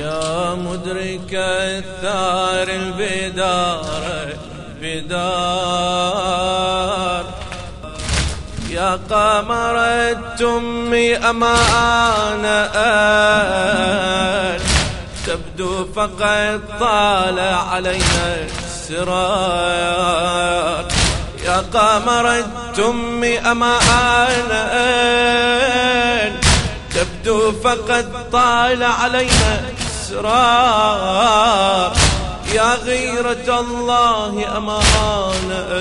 يا مدرك الثار البدار بدار يا قمر التم أمانة تبدو فقد طال علينا السرار. يا قمر التم أمانة تبدو فقد طال علينا الأسرار يا غيرة الله أمانة.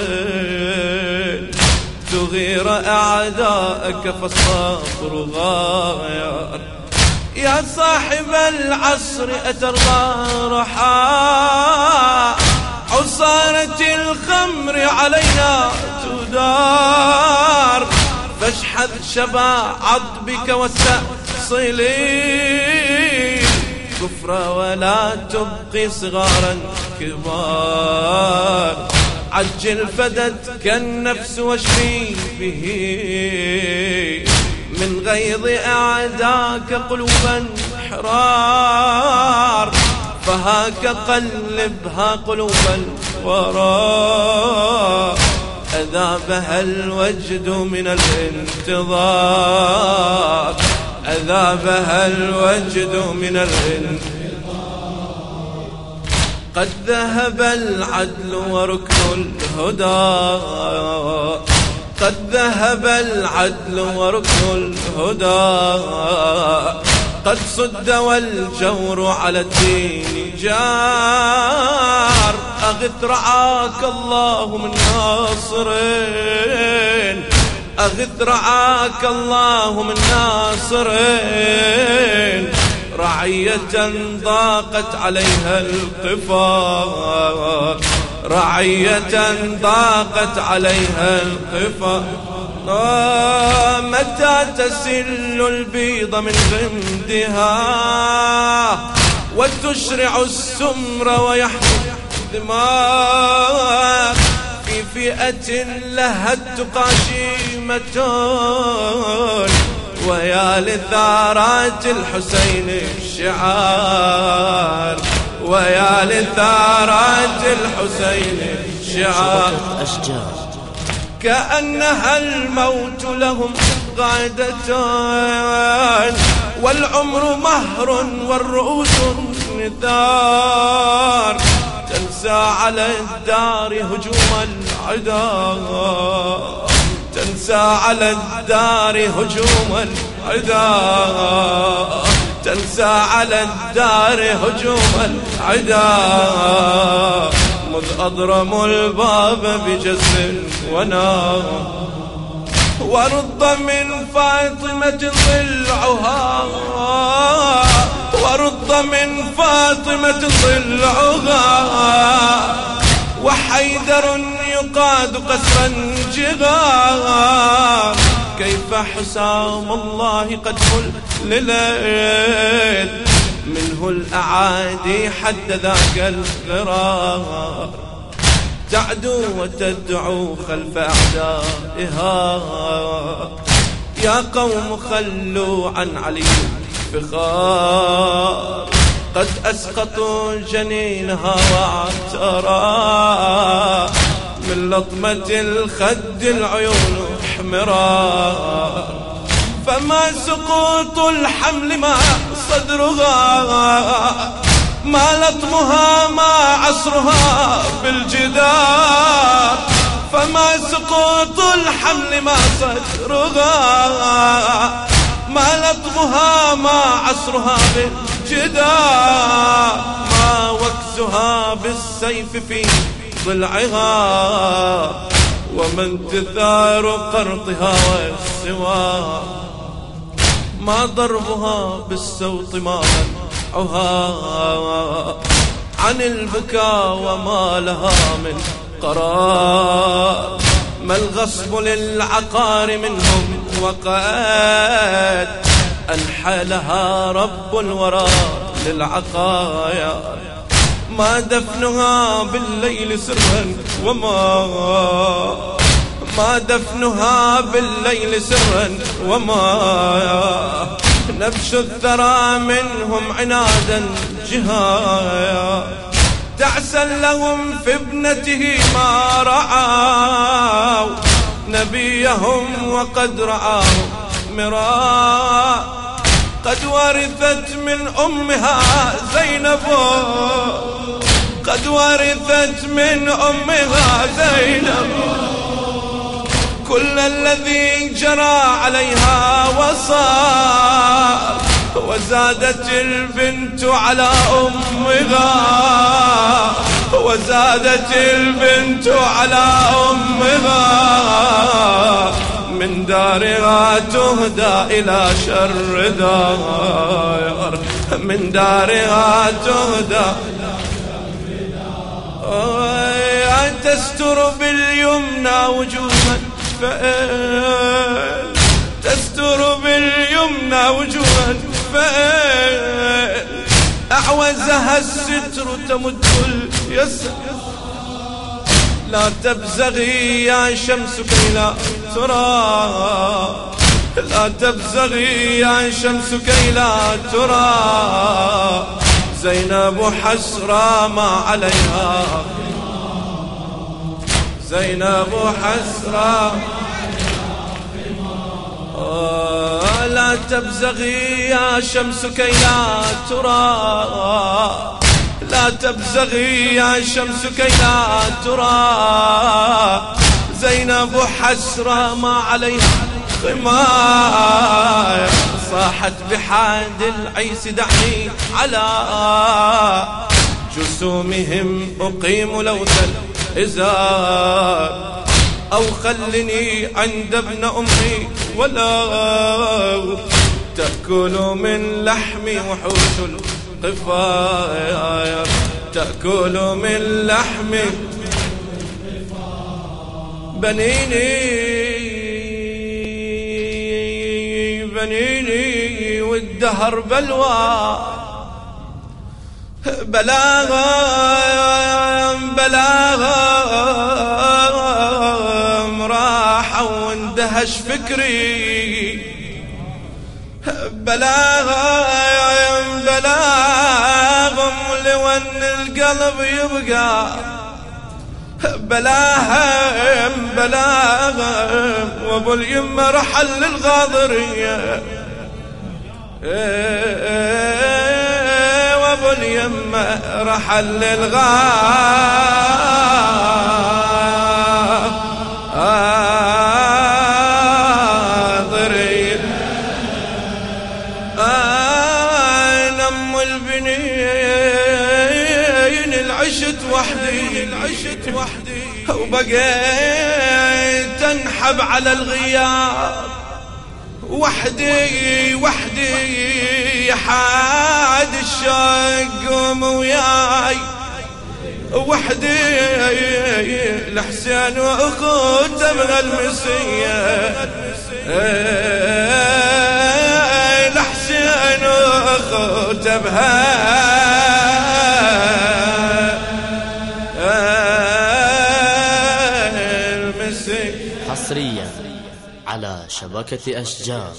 تغير أعداءك فالصبر غاير يا صاحب العصر أترضى رحا. عصارة الخمر علينا تدار. فاشحذ شباعض بك واستأصلي كفر ولا تبقي صغارا كبار. عجل فدتك النفس واشفي به. من غيظ أعداك قلوبا حرار. فهاك قلبها قلوبا وراء. أذابها الوجد من الانتظار. أذابها الوجد من الانتظار قد ذهب العدل وركن الهدى. قد ذهب العدل وركن الهدى. قد صد والجور على الدين جار. أغث رعاك الله من ناصرين. أغث رعاك الله من ناصرين. رعية ضاقت عليها القفار رعية ضاقت عليها القفار متى تسل البيض من غمدها وتشرع السمر ويحمي الدماء. في فئة لها التقى شيمة ويا لثارات الحسين الشعار. ويا لثارات الحسين الشعار. أشجار كأنها الموت لهم غادتان والعمر مهر والرؤوس نثار تنسى على الدار هجوم العدا تنسى على الدار هجوم العدا تنسى على الدار هجوم العدا مذ أضرموا الباب بجسر ونار. ورد من فاطمة ضلعها. ورد من فاطمة ضلعها. وحيدر يقاد قسرا جغار كيف حسام الله قد لليل منه الأعادي حد ذاك الغرار تعدو وتدعو خلف أعدائها. يا قوم خلوا عن علي فخار قد أسقطوا جنينها وأعترى. من لطمة الخد العيون حمرار فما سقوط الحمل ما صدرها ما لطمها ما عصرها بالجدار. فما سقوط الحمل ما صدرها ما لطمها ما عصرها بالجدار. ما وكسها بالسيف في ضلعها ومن تثار قرطها والسوار ما ضربها بالسوط ما منعها عن البكاء وما لها من قرار ما الغصب للعقار منهم وقد أنحى لها رب الورى للعقايا. ما دفنها بالليل سرا وما ما دفنها بالليل سرا وما نبش الثرى منهم عنادا جهايا. تعسا لهم في ابنته ما رعاوا نبيهم وقد رعاه مراء قد ورثت من أمها زينب. قد ورثت من أمها زينب. كل الذي جرى عليها وصار وزادت البنت على أمها. وزادت البنت على أمها. من دارها تهدى إلى شر دار. من دارها تهدى تستر باليمنى وجوها. فإن تستر باليمنى وجوها. فإن أعوزها الستر تمد اليسر لا تبزغي يا شمس كي لا ترى. لا تبزغي يا شمس كي لا ترى. زينب حسرى ما عليها. زينب حسرى لا تبزغي يا شمس كي لا ترى. لا تبزغي يا شمس كي لا ترى. زينب حسرة ما عليها خماية صاحت بحاد العيس دعني على جسومهم أقيم لوثا الإزار. أو خلني عند ابن أمي ولا تأكل من لحمي وحوش القفايا تأكل من لحمي بنيني بنيني والدهر بلوى. بلاغا بلاغا راح واندهش فكري. بلاغا بلاغ لون القلب يبقى. بلاهم بلاهم وأبو اليمة رحل للغاضرية. وأبو اليمة رحل للغاضرية. أنا أم البنين العشت وحدي العشت وحدي. وبقيت انحب على الغياب. وحدي وحدي حاد الشق وياي. وحدي الحسين وأخوته من المسية. الحسين وأخوته بها على شبكة أشجار.